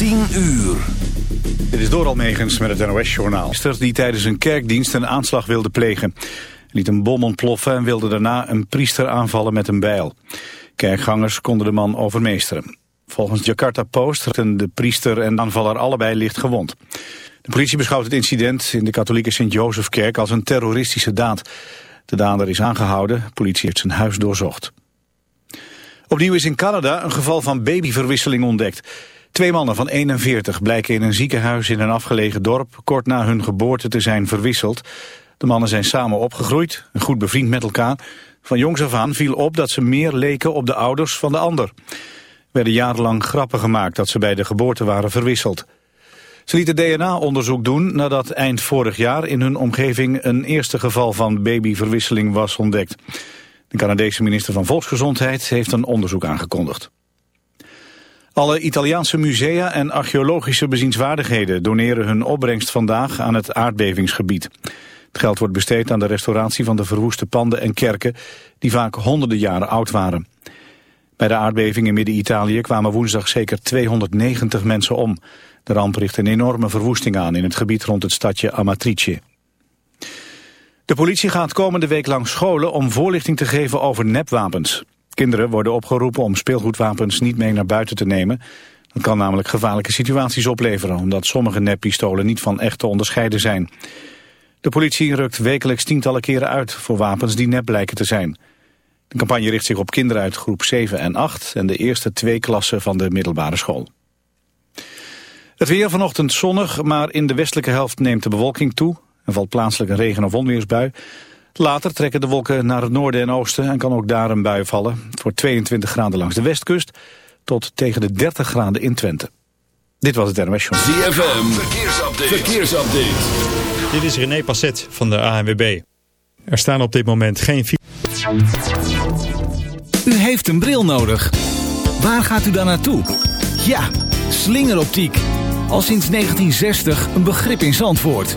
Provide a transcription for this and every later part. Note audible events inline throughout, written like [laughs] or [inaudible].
10 uur. Dit is Doral Megens met het NOS-journaal. Die tijdens een kerkdienst een aanslag wilde plegen. Hij liet een bom ontploffen en wilde daarna een priester aanvallen met een bijl. Kerkgangers konden de man overmeesteren. Volgens Jakarta Post raakten de priester en de aanvaller allebei licht gewond. De politie beschouwt het incident in de katholieke Sint-Jozefkerk als een terroristische daad. De dader is aangehouden, de politie heeft zijn huis doorzocht. Opnieuw is in Canada een geval van babyverwisseling ontdekt. Twee mannen van 41 blijken in een ziekenhuis in een afgelegen dorp... kort na hun geboorte te zijn verwisseld. De mannen zijn samen opgegroeid, goed bevriend met elkaar. Van jongs af aan viel op dat ze meer leken op de ouders van de ander. Er werden jarenlang grappen gemaakt dat ze bij de geboorte waren verwisseld. Ze lieten DNA-onderzoek doen nadat eind vorig jaar in hun omgeving... een eerste geval van babyverwisseling was ontdekt. De Canadese minister van Volksgezondheid heeft een onderzoek aangekondigd. Alle Italiaanse musea en archeologische bezienswaardigheden doneren hun opbrengst vandaag aan het aardbevingsgebied. Het geld wordt besteed aan de restauratie van de verwoeste panden en kerken die vaak honderden jaren oud waren. Bij de aardbeving in Midden-Italië kwamen woensdag zeker 290 mensen om. De ramp richt een enorme verwoesting aan in het gebied rond het stadje Amatrice. De politie gaat komende week langs scholen om voorlichting te geven over nepwapens. Kinderen worden opgeroepen om speelgoedwapens niet mee naar buiten te nemen. Dat kan namelijk gevaarlijke situaties opleveren... omdat sommige neppistolen niet van echt te onderscheiden zijn. De politie rukt wekelijks tientallen keren uit... voor wapens die nep blijken te zijn. De campagne richt zich op kinderen uit groep 7 en 8... en de eerste twee klassen van de middelbare school. Het weer vanochtend zonnig, maar in de westelijke helft neemt de bewolking toe. Er valt plaatselijk een regen- of onweersbui. Later trekken de wolken naar het noorden en oosten en kan ook daar een bui vallen. Voor 22 graden langs de westkust tot tegen de 30 graden in Twente. Dit was het NOS Show. ZFM, verkeersupdate. verkeersupdate. Dit is René Passet van de ANWB. Er staan op dit moment geen... U heeft een bril nodig. Waar gaat u dan naartoe? Ja, slingeroptiek. Al sinds 1960 een begrip in Zandvoort.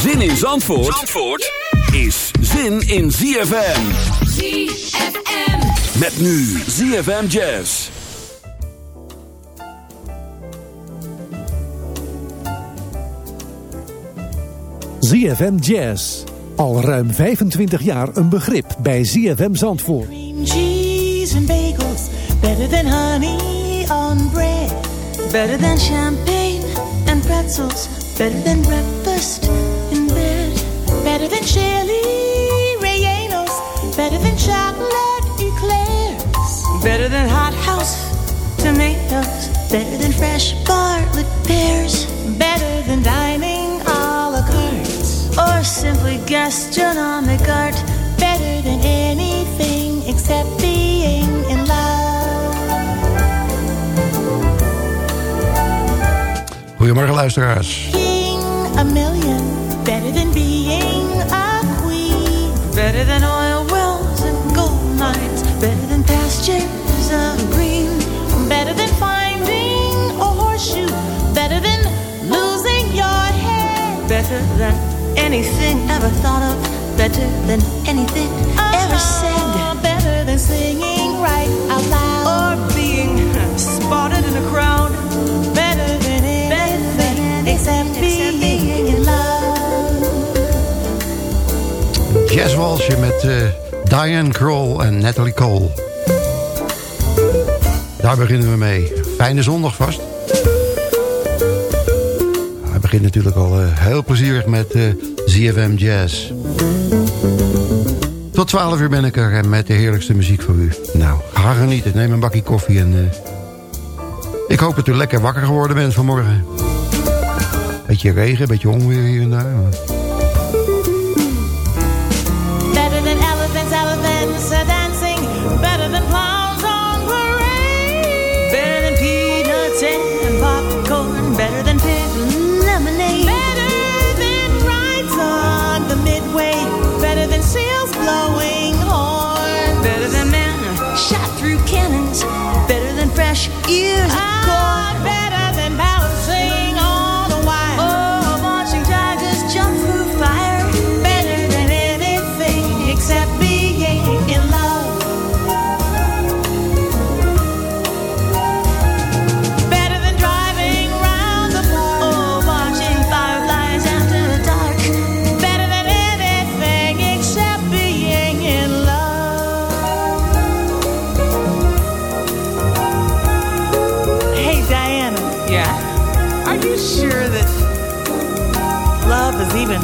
Zin in Zandvoort, Zandvoort is zin in ZFM. ZFM. Met nu ZFM Jazz. ZFM Jazz. Al ruim 25 jaar een begrip bij ZFM Zandvoort. Cream cheese and bagels, better than honey on bread. Better than champagne and pretzels, better than breakfast Better than hothouse tomatoes, better than fresh Bartlett pears. Better than dining a la carte, or simply gastronomic art. Better than anything except being in love. Goedemorgen luisteraars. Being a million, better than being a queen. Better than oil shades of green. Better than finding a horseshoe. Better than losing your head. Better than anything ever thought of. Better than anything oh, ever uh-huh. said. Better than singing right out loud. Or being spotted in a crowd. Better than anything, better than except, except being, being in love. Jazzwalsje met uh, Diane Kroll en Natalie Cole. Daar beginnen we mee. Fijne zondag vast. Hij begint natuurlijk al uh, heel plezierig met uh, ZFM Jazz. Tot 12 uur ben ik er met de heerlijkste muziek voor u. Nou, ga genieten. Neem een bakje koffie en... ik hoop dat u lekker wakker geworden bent vanmorgen. Beetje regen, beetje onweer hier en daar. ears. I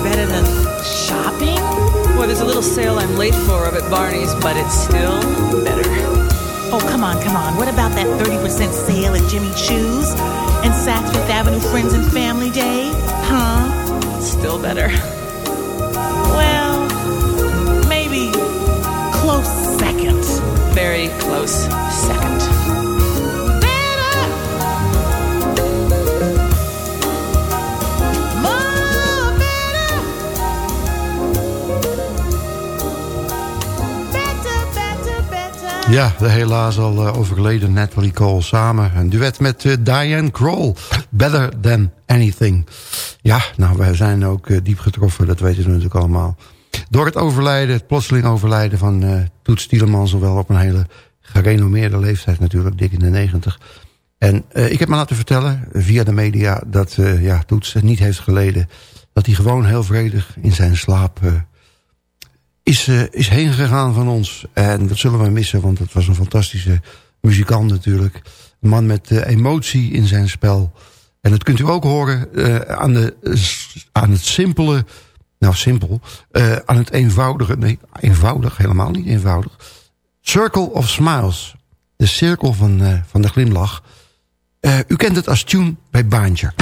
better than shopping? Well, there's a little sale I'm late for up at Barney's, but it's still better. Oh, come on, come on. What about that 30% sale at Jimmy Choo's and Saks Fifth Avenue Friends and Family Day? Huh? Still better. Well, maybe close second. Very close second. Ja, de helaas al uh, overleden Natalie Cole samen. Een duet met uh, Diane Kroll. Better Than Anything. Ja, nou, wij zijn ook uh, diep getroffen, dat weten we natuurlijk allemaal. Door het overlijden, het plotseling overlijden van uh, Toets Tielemans... zowel op een hele gerenommeerde leeftijd natuurlijk, dik in de negentig. En ik heb me laten vertellen via de media dat ja, Toets niet heeft geleden. Dat hij gewoon heel vredig in zijn slaap is, is heen gegaan van ons. En dat zullen we missen, want het was een fantastische muzikant natuurlijk. Een man met emotie in zijn spel. En dat kunt u ook horen aan, de, aan het simpele... Nou, simpel. Uh, aan het eenvoudige... Nee, eenvoudig, helemaal niet eenvoudig. Circle of Smiles. De cirkel van, uh, van de glimlach. Uh, u kent het als tune bij Baantje.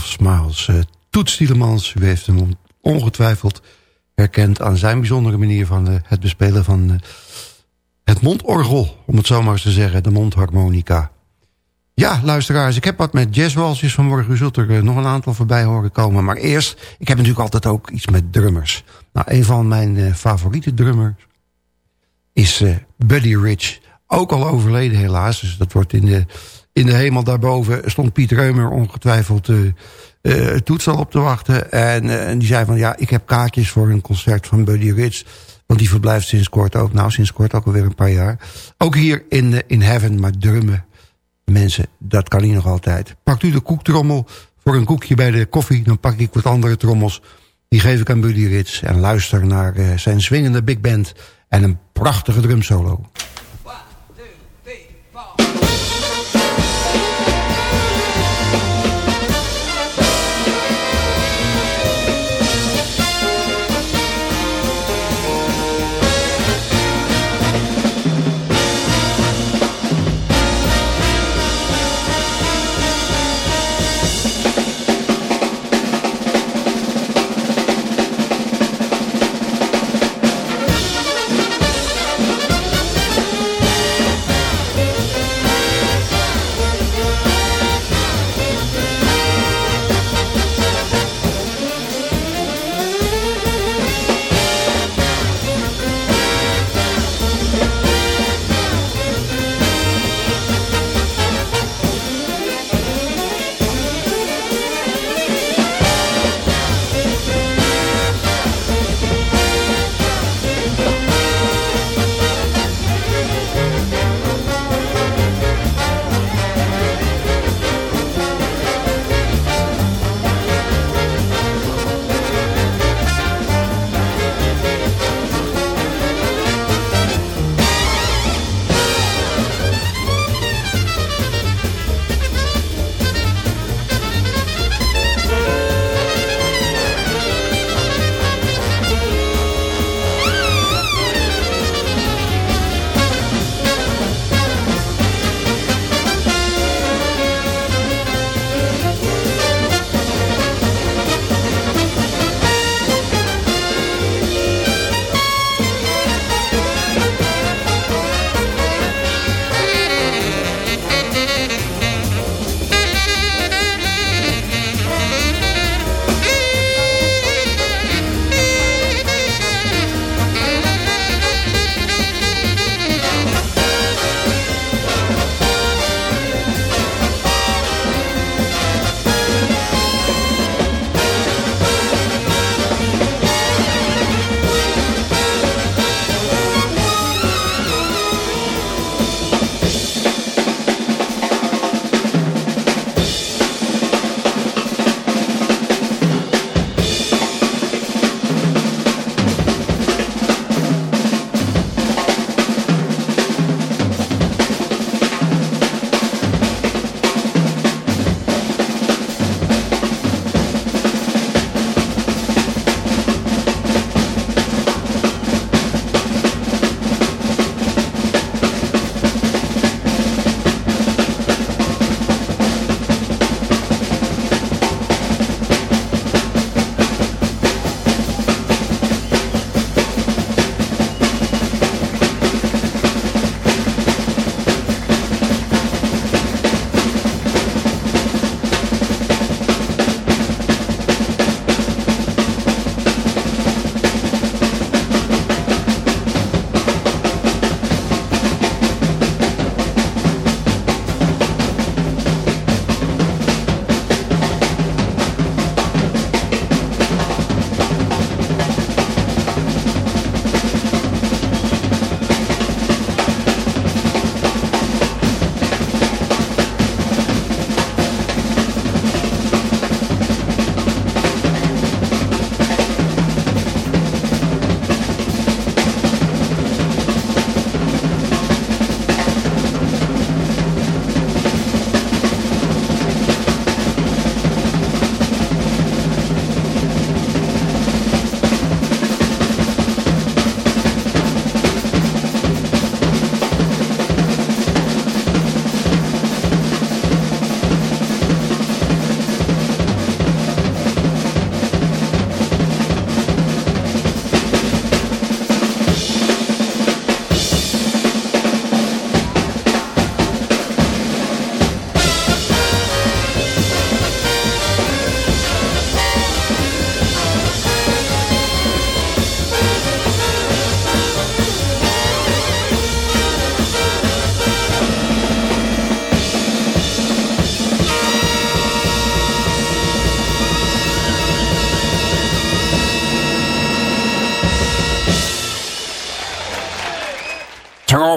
Of Smiles. Uh, Toets Tielemans, u heeft hem ongetwijfeld herkend... aan zijn bijzondere manier van uh, het bespelen van uh, het mondorgel... om het zo maar eens te zeggen, de mondharmonica. Ja, luisteraars, ik heb wat met jazzwalsjes vanmorgen. U zult er nog een aantal voorbij horen komen. Maar eerst, ik heb natuurlijk altijd ook iets met drummers. Nou, een van mijn favoriete drummers is Buddy Rich. Ook al overleden helaas, dus dat wordt in de in de hemel daarboven stond Piet Reumer ongetwijfeld uh, uh, toetsel op te wachten. En, uh, en, die zei van ja, ik heb kaartjes voor een concert van Buddy Rich. Want die verblijft sinds kort ook, nou sinds kort ook alweer een paar jaar. Ook hier in, in Heaven, maar drummen. Mensen, dat kan hij nog altijd. Pakt u de koektrommel voor een koekje bij de koffie. Dan pak ik wat andere trommels. Die geef ik aan Buddy Rich. En luister naar zijn swingende big band. En een prachtige drumsolo.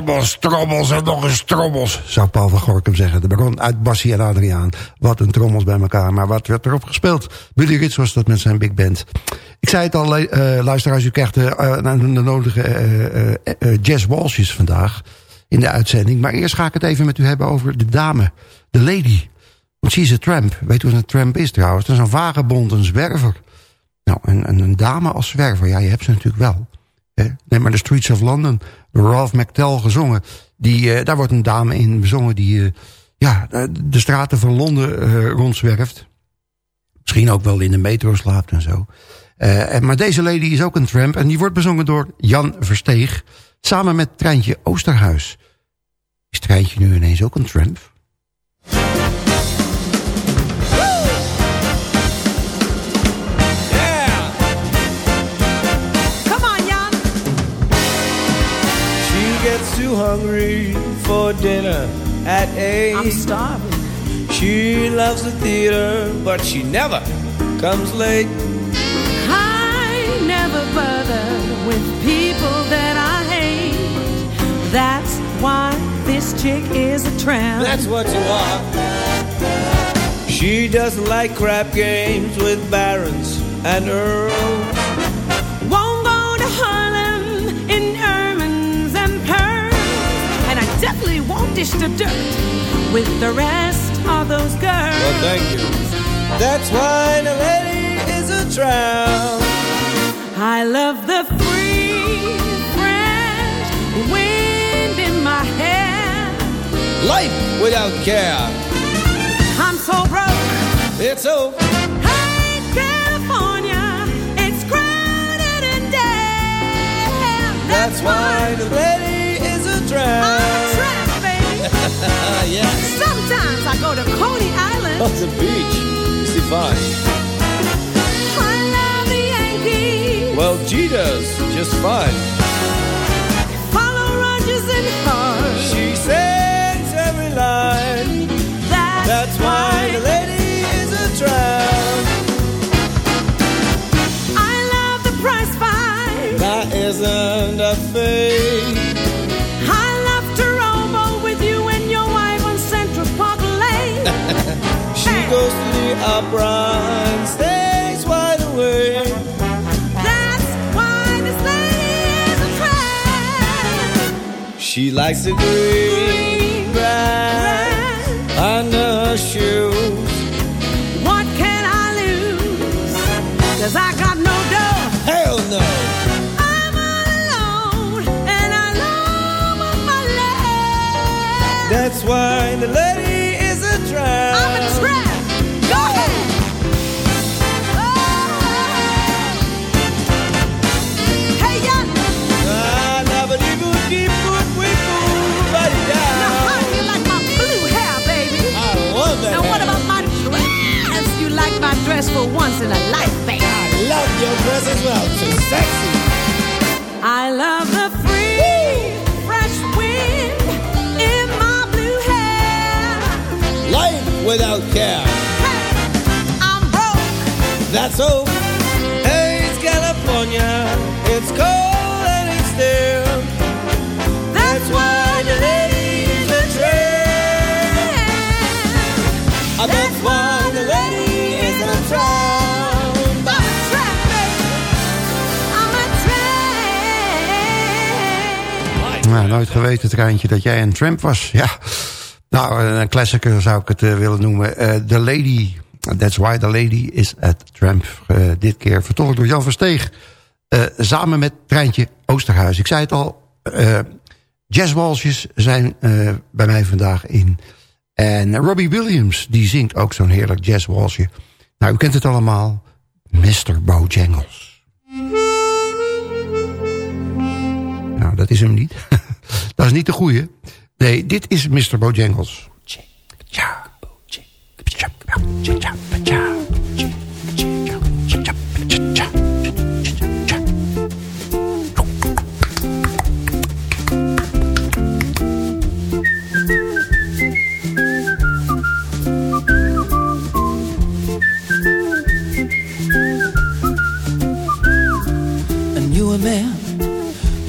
Trommels, trommels en nog eens trommels, zou Paul van Gorkum zeggen. De begon uit Bassie en Adriaan. Wat een trommels bij elkaar. Maar wat werd erop gespeeld? Billy Rits was dat met zijn big band. Ik zei het al, uh, luisteraars, u krijgt uh, de nodige uh, jazz walsjes vandaag in de uitzending. Maar eerst ga ik het even met u hebben over de dame, de lady. Want she is a tramp. Weet u wat een tramp is trouwens? Dat is een vagebond, een zwerver. Nou, en, en een dame als zwerver, ja, je hebt ze natuurlijk wel. Neem maar de Streets of London, Ralph McTell gezongen. Die, uh, daar wordt een dame in bezongen die uh, ja, de straten van Londen uh, rondzwerft. Misschien ook wel in de metro slaapt en zo. En, maar deze lady is ook een tramp en die wordt bezongen door Jan Versteeg... samen met Treintje Oosterhuis. Is Treintje nu ineens ook een tramp? Hungry for dinner at eight. I'm starving. She loves the theater, but she never comes late. I never bother with people that I hate. That's why this chick is a tramp. That's what you are. She doesn't like crap games with barons and earls. Dish the dirt with the rest of those girls. Well, thank you. That's why the lady is a tramp. I love the free, fresh wind in my hair. Life without care. I'm so broke. It's so. Hey, California, it's crowded and damn. That's, That's why the lady is a tramp. [laughs] yeah. Sometimes I go to Coney Island. Oh, the beach. You see fine. I love the Yankees. Well, Jeter's just fine. Follow Rogers and Hart. She sings every line. That's, That's why opera stays wide awake. That's why this lady is a tramp. She likes the green, grass, under her shoes. What can I lose? Cause I got no dough. Hell no. I'm all alone and I love my leg. That's why the lady once in a life, baby. I love your dress as well. So sexy. I love the free, fresh wind in my blue hair. Life without care. Hey, I'm broke. That's so. Hey, it's California. It's cold and it's still. That's why the lady's a tramp. That's why the lady is a tramp. Nou, nooit geweten, Treintje, dat jij een tramp was. Ja. Nou, een klassieker zou ik het uh, willen noemen. The Lady, That's Why the Lady is a Tramp. Dit keer vertolkt door Jan Versteeg. samen met Treintje Oosterhuis. Ik zei het al, jazzwalsjes zijn bij mij vandaag in. En Robbie Williams, die zingt ook zo'n heerlijk jazzwalsje. Nou, u kent het allemaal. Mr. Bojangles. Nou, dat is hem niet. [laughs] Dat is niet de goeie. Nee, dit is Mr. Bojangles. Ja. Man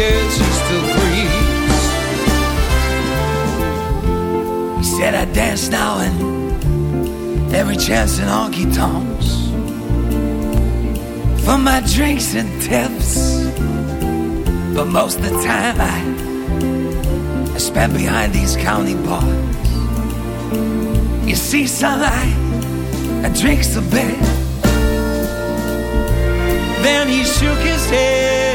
After 20 he still breathes. He said, I dance now and every chance in honky tonks for my drinks and tips. But most of the time I, I spend behind these county bars. You see, sunlight, I drinks a bit. Then he shook his head.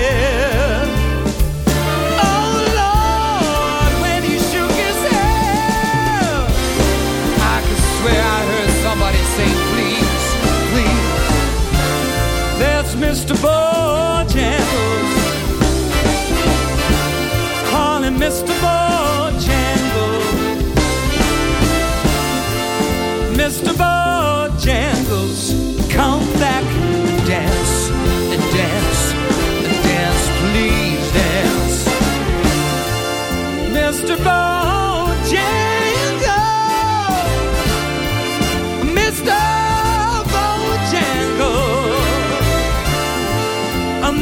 Mr. Bojangles. Call him Mr. Bojangles. Mr. Bojangles, come back and dance, and dance, and dance, please dance. Mr. Bojangles,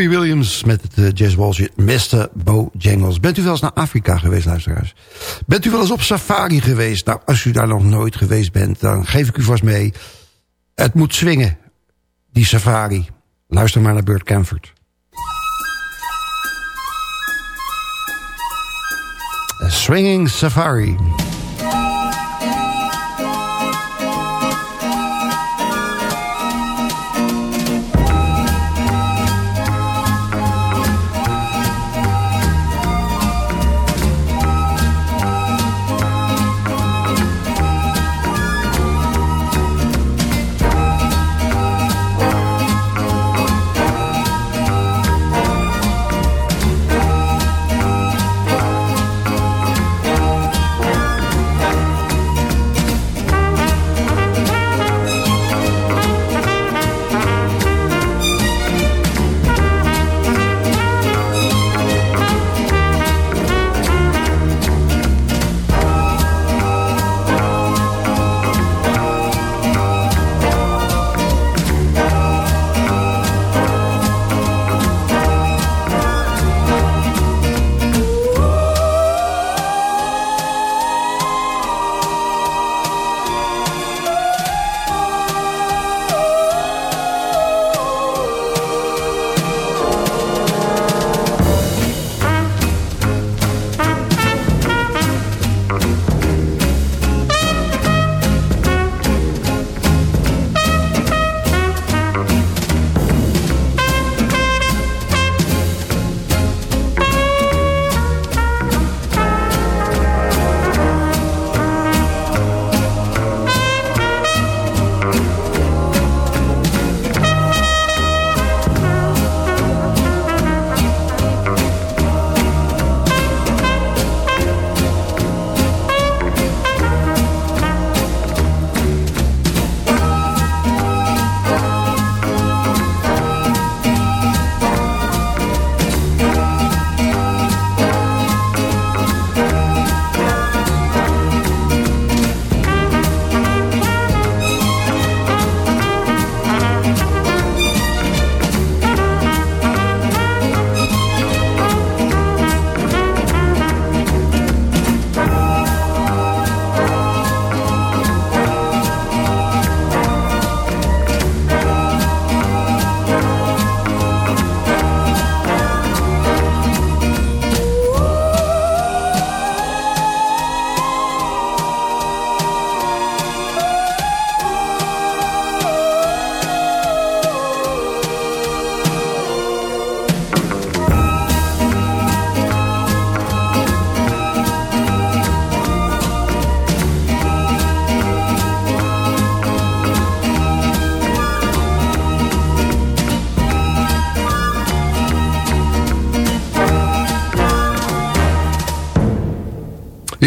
Robbie Williams met het uh, jazzwalsje Mr. Bojangles. Bent u wel eens naar Afrika geweest, luisteraars? Bent u wel eens op safari geweest? Nou, als u daar nog nooit geweest bent, dan geef ik u vast mee. Het moet swingen, die safari. Luister maar naar Burt Camford. A swinging safari.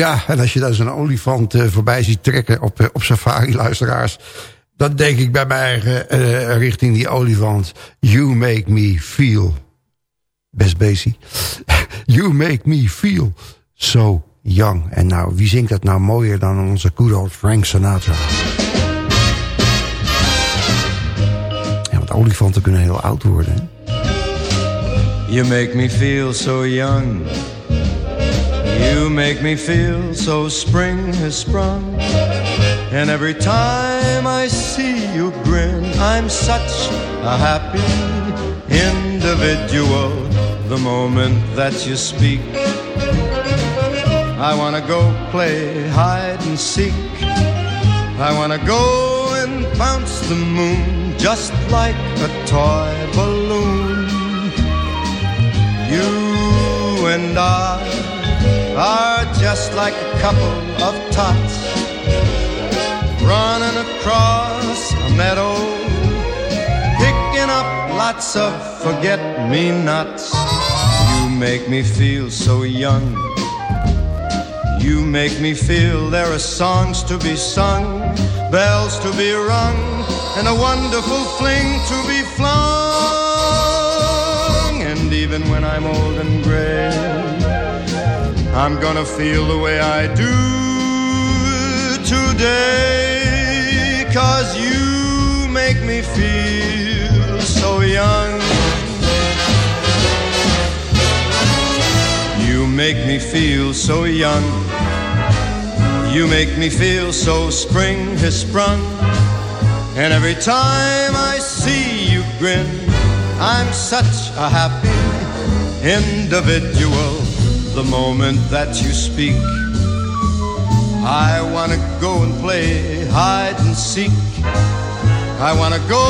Ja, en als je dan zo'n olifant uh, voorbij ziet trekken op, uh, op safari-luisteraars... [laughs] dan denk ik bij mij uh, richting die olifant... You make me feel... Best basic. [laughs] you make me feel so young. En nou, wie zingt dat nou mooier dan onze good old Frank Sinatra? Ja, want olifanten kunnen heel oud worden. You make me feel so young... You make me feel so spring has sprung. And every time I see you grin, I'm such a happy individual. The moment that you speak, I wanna go play hide and seek. I wanna go and bounce the moon just like a toy balloon. You and I are just like a couple of tots running across a meadow, picking up lots of forget-me-nots. You make me feel so young. You make me feel there are songs to be sung, bells to be rung, and a wonderful fling to be flung. And even when I'm old and gray, I'm gonna feel the way I do today. Cause you make me feel so young. You make me feel so young. You make me feel so spring has sprung. And every time I see you grin, I'm such a happy individual the moment that you speak. I wanna go and play hide and seek. I wanna go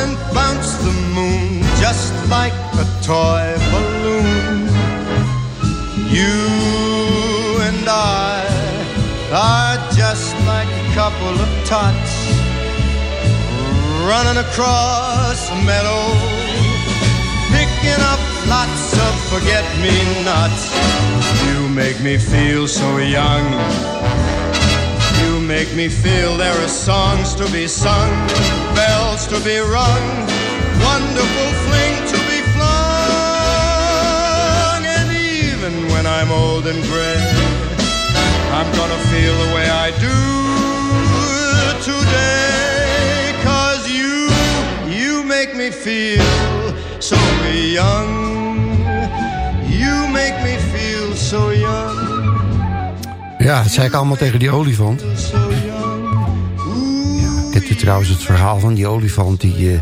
and bounce the moon just like a toy balloon. You and I are just like a couple of tots running across a meadow, picking up lots of forget-me-nots. You make me feel so young. You make me feel there are songs to be sung, bells to be rung, wonderful fling to be flung. And even when I'm old and gray, I'm gonna feel the way I do today. Cause you, you make me feel so young. Make me feel so young. Ja, dat zei ik allemaal tegen die olifant. Ja, kent u trouwens het verhaal van die olifant... die uh,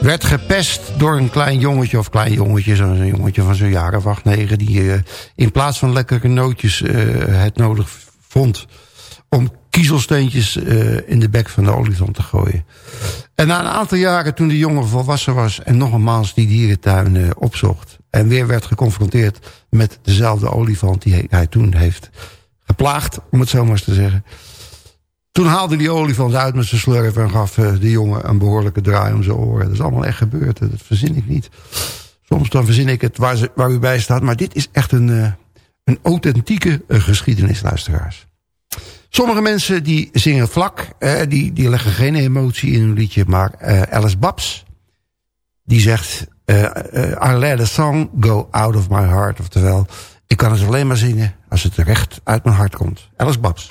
werd gepest door een klein jongetje... of klein jongetje, zo'n jongetje van zo'n jaar of acht, negen... die uh, in plaats van lekkere nootjes uh, het nodig vond... om kiezelsteentjes in de bek van de olifant te gooien. En na een aantal jaren, toen de jongen volwassen was... en nogmaals die dierentuin opzocht... En weer werd geconfronteerd met dezelfde olifant die hij toen heeft geplaagd, om het zo maar eens te zeggen. Toen haalde die olifant uit met zijn slurf en gaf eh, de jongen een behoorlijke draai om zijn oren. Dat is allemaal echt gebeurd, dat verzin ik niet. Soms dan verzin ik het waar, ze, waar u bij staat, maar dit is echt een, uh, een authentieke uh, geschiedenis, luisteraars. Sommige mensen die zingen vlak, die, die leggen geen emotie in hun liedje, maar Alice Babs, die zegt... Uh, uh, I let a song go out of my heart. Oftewel, ik kan het alleen maar zingen als het recht uit mijn hart komt. Alice Babs.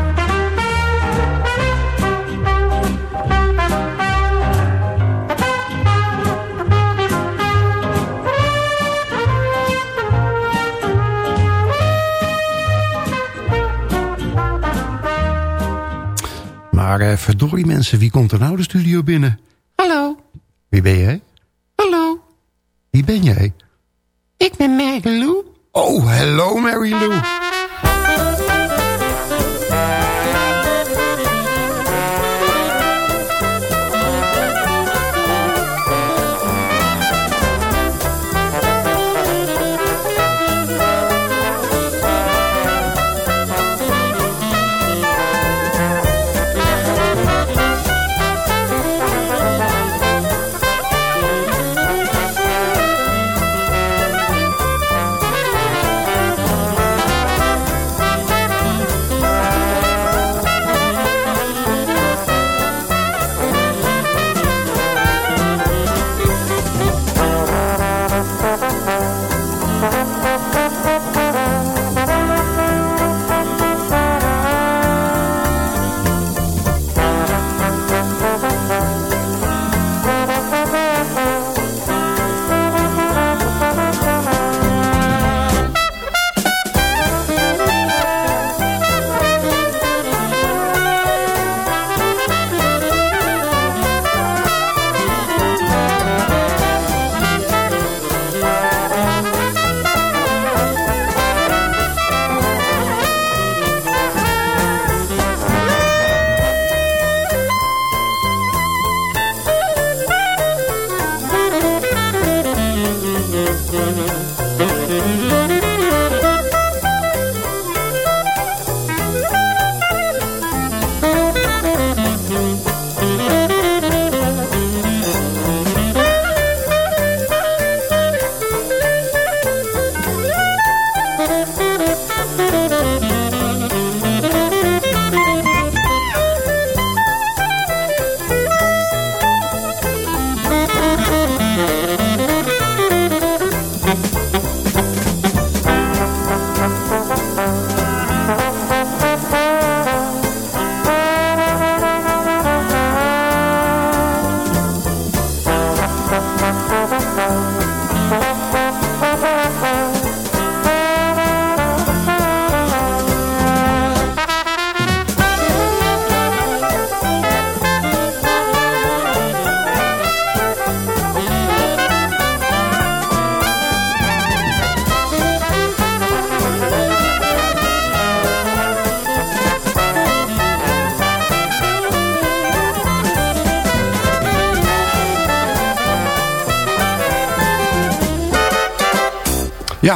Maar verdorie mensen, wie komt er nou de studio binnen? Hallo. Wie ben jij? Hallo. Wie ben jij? Ik ben Mary Lou. Oh, hello Mary Lou.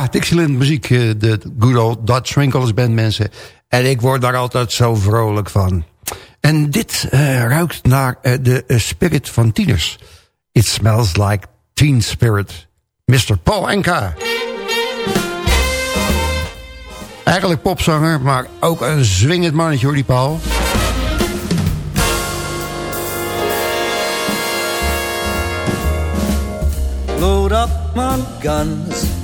Ja, Dixieland muziek, eh, de good old Dutch Wrinkles Band mensen. En ik word daar altijd zo vrolijk van. En dit uh, ruikt naar uh, de spirit van tieners. It smells like teen spirit. Mr. Paul Enka. Eigenlijk popzanger, maar ook een zwingend mannetje hoor die Paul. Load up my guns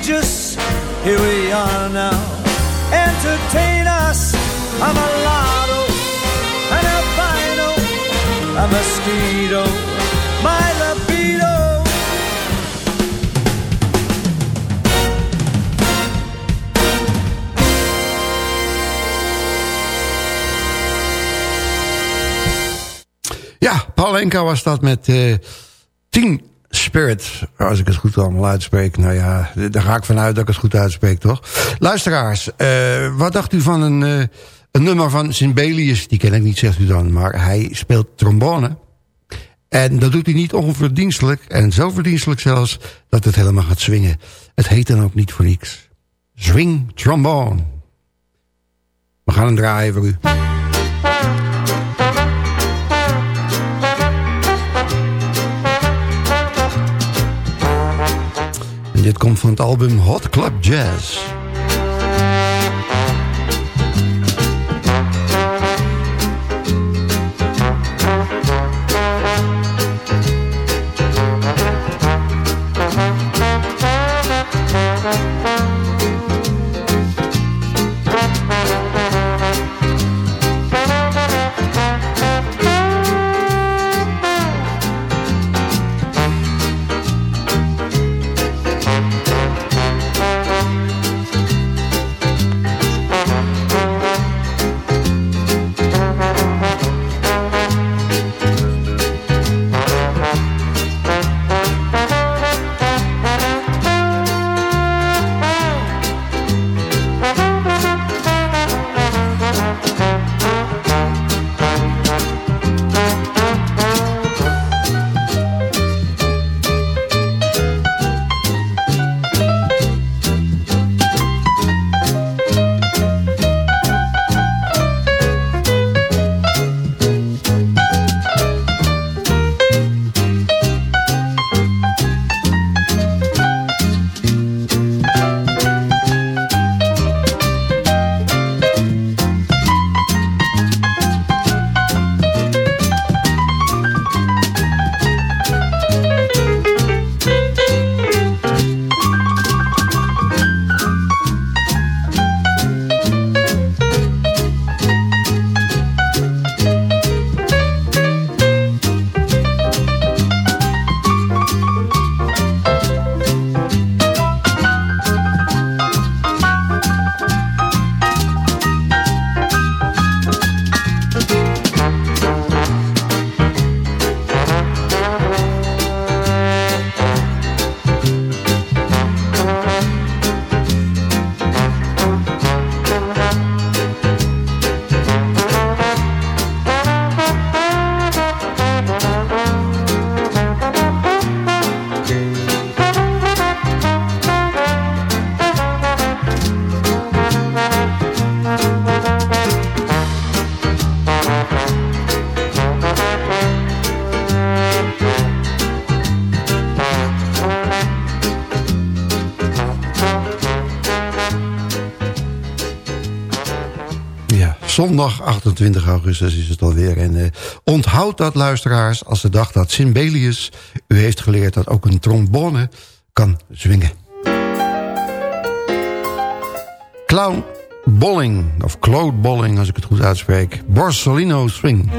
Contagious. Here we are now. Entertain us. I'm a lotto, an albino, a mosquito, my libido. Ja, Paul Enka was dat met eh Teen Spirit. Als ik het goed allemaal uitspreek. Nou ja, daar ga ik vanuit dat ik het goed uitspreek, toch? Luisteraars, eh, wat dacht u van een, eh, een nummer van Simbelius? Die ken ik niet, zegt u dan. Maar hij speelt trombone. En dat doet hij niet onverdienstelijk. En zo verdienstelijk zelfs dat het helemaal gaat swingen. Het heet dan ook niet voor niks. Swing trombone. We gaan hem draaien voor u. dit komt van het album Hot Club Jazz. Zondag 28 augustus is het alweer. En uh, onthoud dat, luisteraars, als de dag dat Simbelius u heeft geleerd... dat ook een trombone kan zwingen. Clown Bolling, of Claude Bolling als ik het goed uitspreek. Borsalino Swing.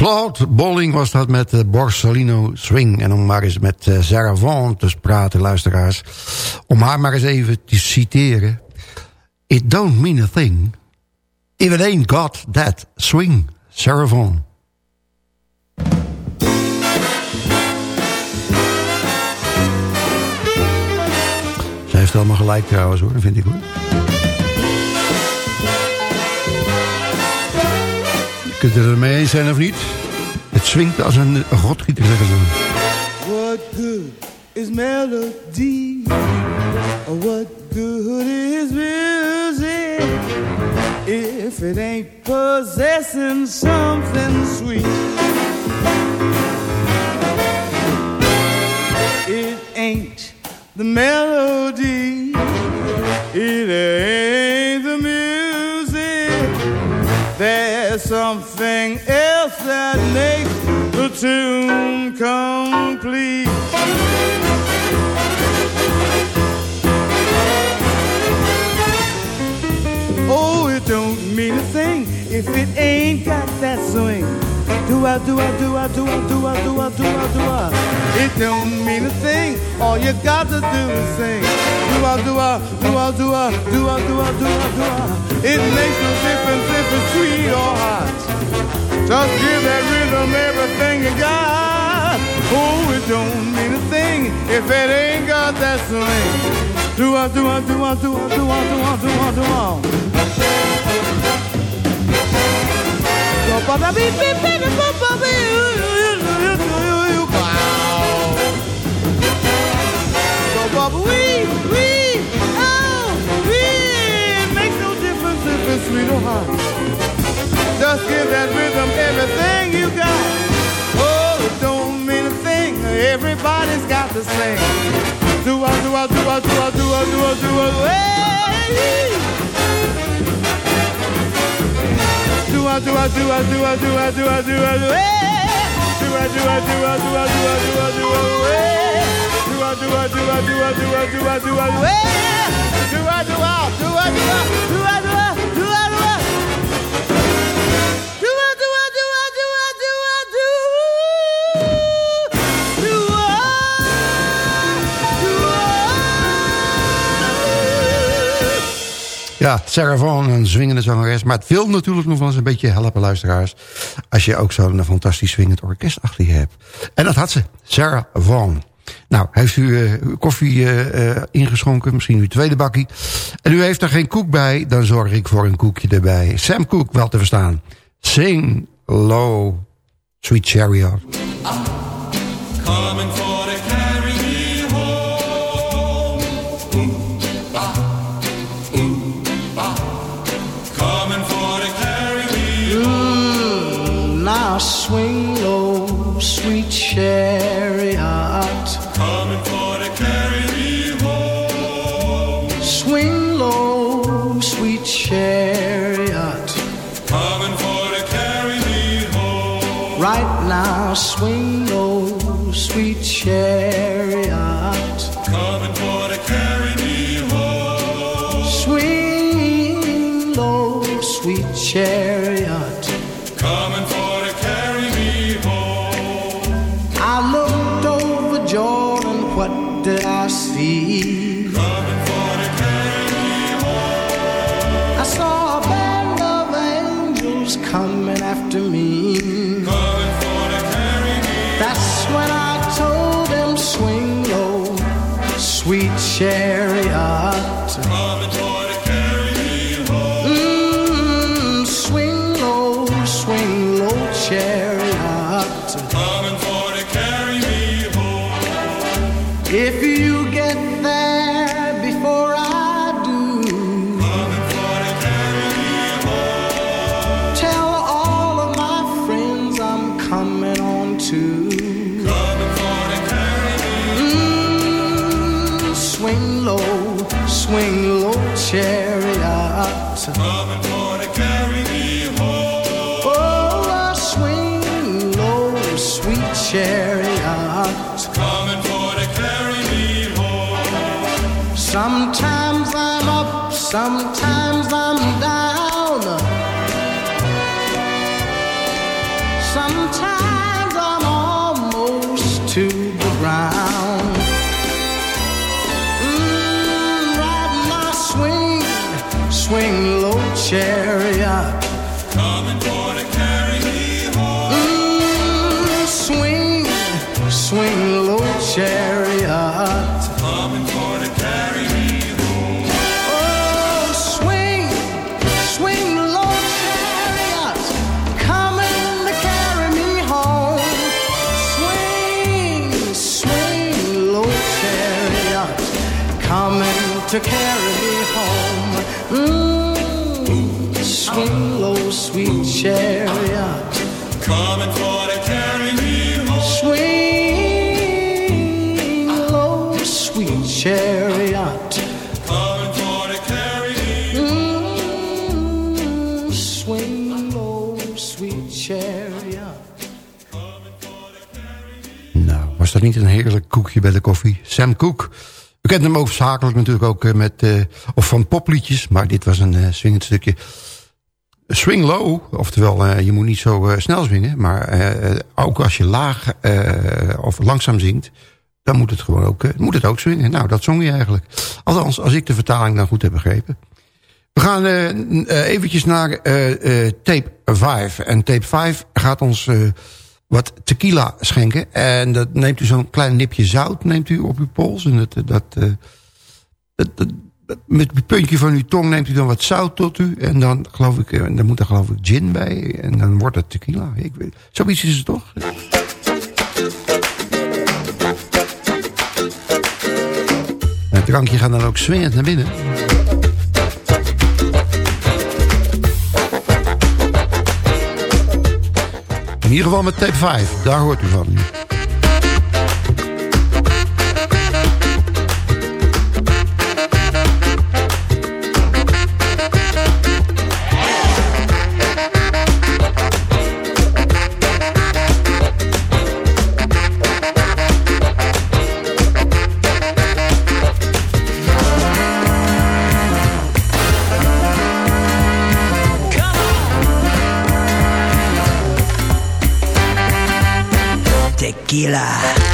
Claude Bolling was dat met uh, Borsalino Swing. En om maar eens met uh, te praten, luisteraars. Om haar maar eens even te citeren. It don't mean a thing if it ain't got that swing. Sarah Vaughan. Ze heeft allemaal gelijk trouwens hoor, vind ik hoor. Kunt u het ermee eens zijn of niet? Het swingt als een rotgieter, zeggen ze. What good is melody? What good is music? If it ain't possessing something sweet. It ain't the melody. It ain't something else that makes the tune complete. Oh, it don't mean a thing if it ain't got that swing. Do I do I do I do I do I do I do I do I? It don't mean a thing. All you got to do is sing. Do I do I do I do I do I do I do I do I? It makes no difference if it's sweet or hot. Just give that rhythm everything you got. Oh, it don't mean a thing if it ain't got that swing. Do I do I do I do I Sweet. Just give that rhythm everything you got. Oh, it don't mean a thing. Everybody's got to sing. Do I, do I, do I, do I, do I, do I, do I, hey! Do I do I do I do I do I do I do I do Do I do I do I do I do I do I do I Do I do I do I do I do I do I do I do I Do I do I do I do I do I do I Ja, Sarah Vaughan, een zwingende zangeres. Maar het wil natuurlijk nog wel eens een beetje helpen, luisteraars. Als je ook zo'n fantastisch swingend orkest achter je hebt. En dat had ze, Sarah Vaughan. Nou, heeft u uh, koffie uh, uh, ingeschonken, misschien uw tweede bakkie. En u heeft er geen koek bij, dan zorg ik voor een koekje erbij. Sam Cooke, wel te verstaan. Sing low, sweet chariot. Coming for swing low, sweet oh, chariot. Chariot. Coming for to carry me home. Mm, swing, swing low chariot. Coming for to carry me home. Oh, swing, swing low chariot. Coming to carry me home. Swing, swing low chariot. Coming to carry chariot. Coming for to carry me home. Swing low, sweet chariot. Coming for to carry me Mm, swing low, sweet chariot. Nou, was dat niet een heerlijk koekje bij de koffie? Sam Cooke. U kent hem ook zakelijk natuurlijk ook eh, met, eh, of van popliedjes, maar dit was een uh, swingend stukje. Swing low, oftewel eh, je moet niet zo eh, snel swingen, maar eh, ook als je laag of langzaam zingt, dan moet het gewoon ook, moet het ook swingen. Nou, dat zong je eigenlijk. Althans, als ik de vertaling dan goed heb begrepen. We gaan eventjes naar tape 5. En tape 5 gaat ons wat tequila schenken. En dat neemt u zo'n klein nipje zout neemt u op uw pols. En dat, dat- met het puntje van uw tong neemt u dan wat zout tot u. En dan, geloof ik, eh, dan moet er geloof ik gin bij. En dan wordt het tequila. Ik weet, zoiets is het toch? Het drankje gaat dan ook swingend naar binnen. In ieder geval met tape 5, daar hoort u van. Tequila.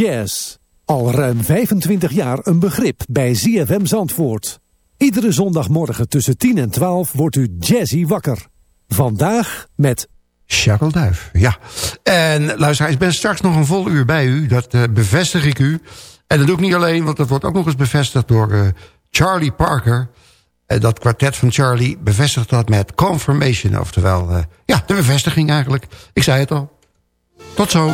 Jazz. Al ruim 25 jaar een begrip bij ZFM Zandvoort. Iedere zondagmorgen tussen 10 en 12 wordt u jazzy wakker. Vandaag met... Jacques Duif, ja. En luisteraars, ik ben straks nog een vol uur bij u. Dat uh, bevestig ik u. En dat doe ik niet alleen, want dat wordt ook nog eens bevestigd door uh, Charlie Parker. Uh, dat kwartet van Charlie bevestigt dat met Confirmation. Oftewel, ja, de bevestiging eigenlijk. Ik zei het al. Tot zo.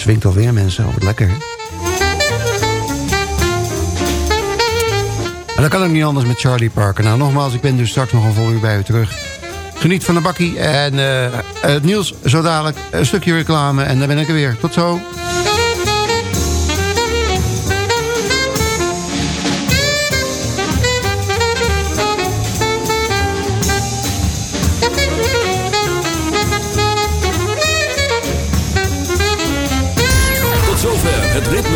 Swingt alweer mensen, oh, wat lekker? En dat kan ook niet anders met Charlie Parker. Nou, nogmaals, ik ben dus straks nog een vol uur bij u terug. Geniet van de bakkie en uh, het nieuws zo dadelijk. Een stukje reclame en dan ben ik er weer. Tot zo.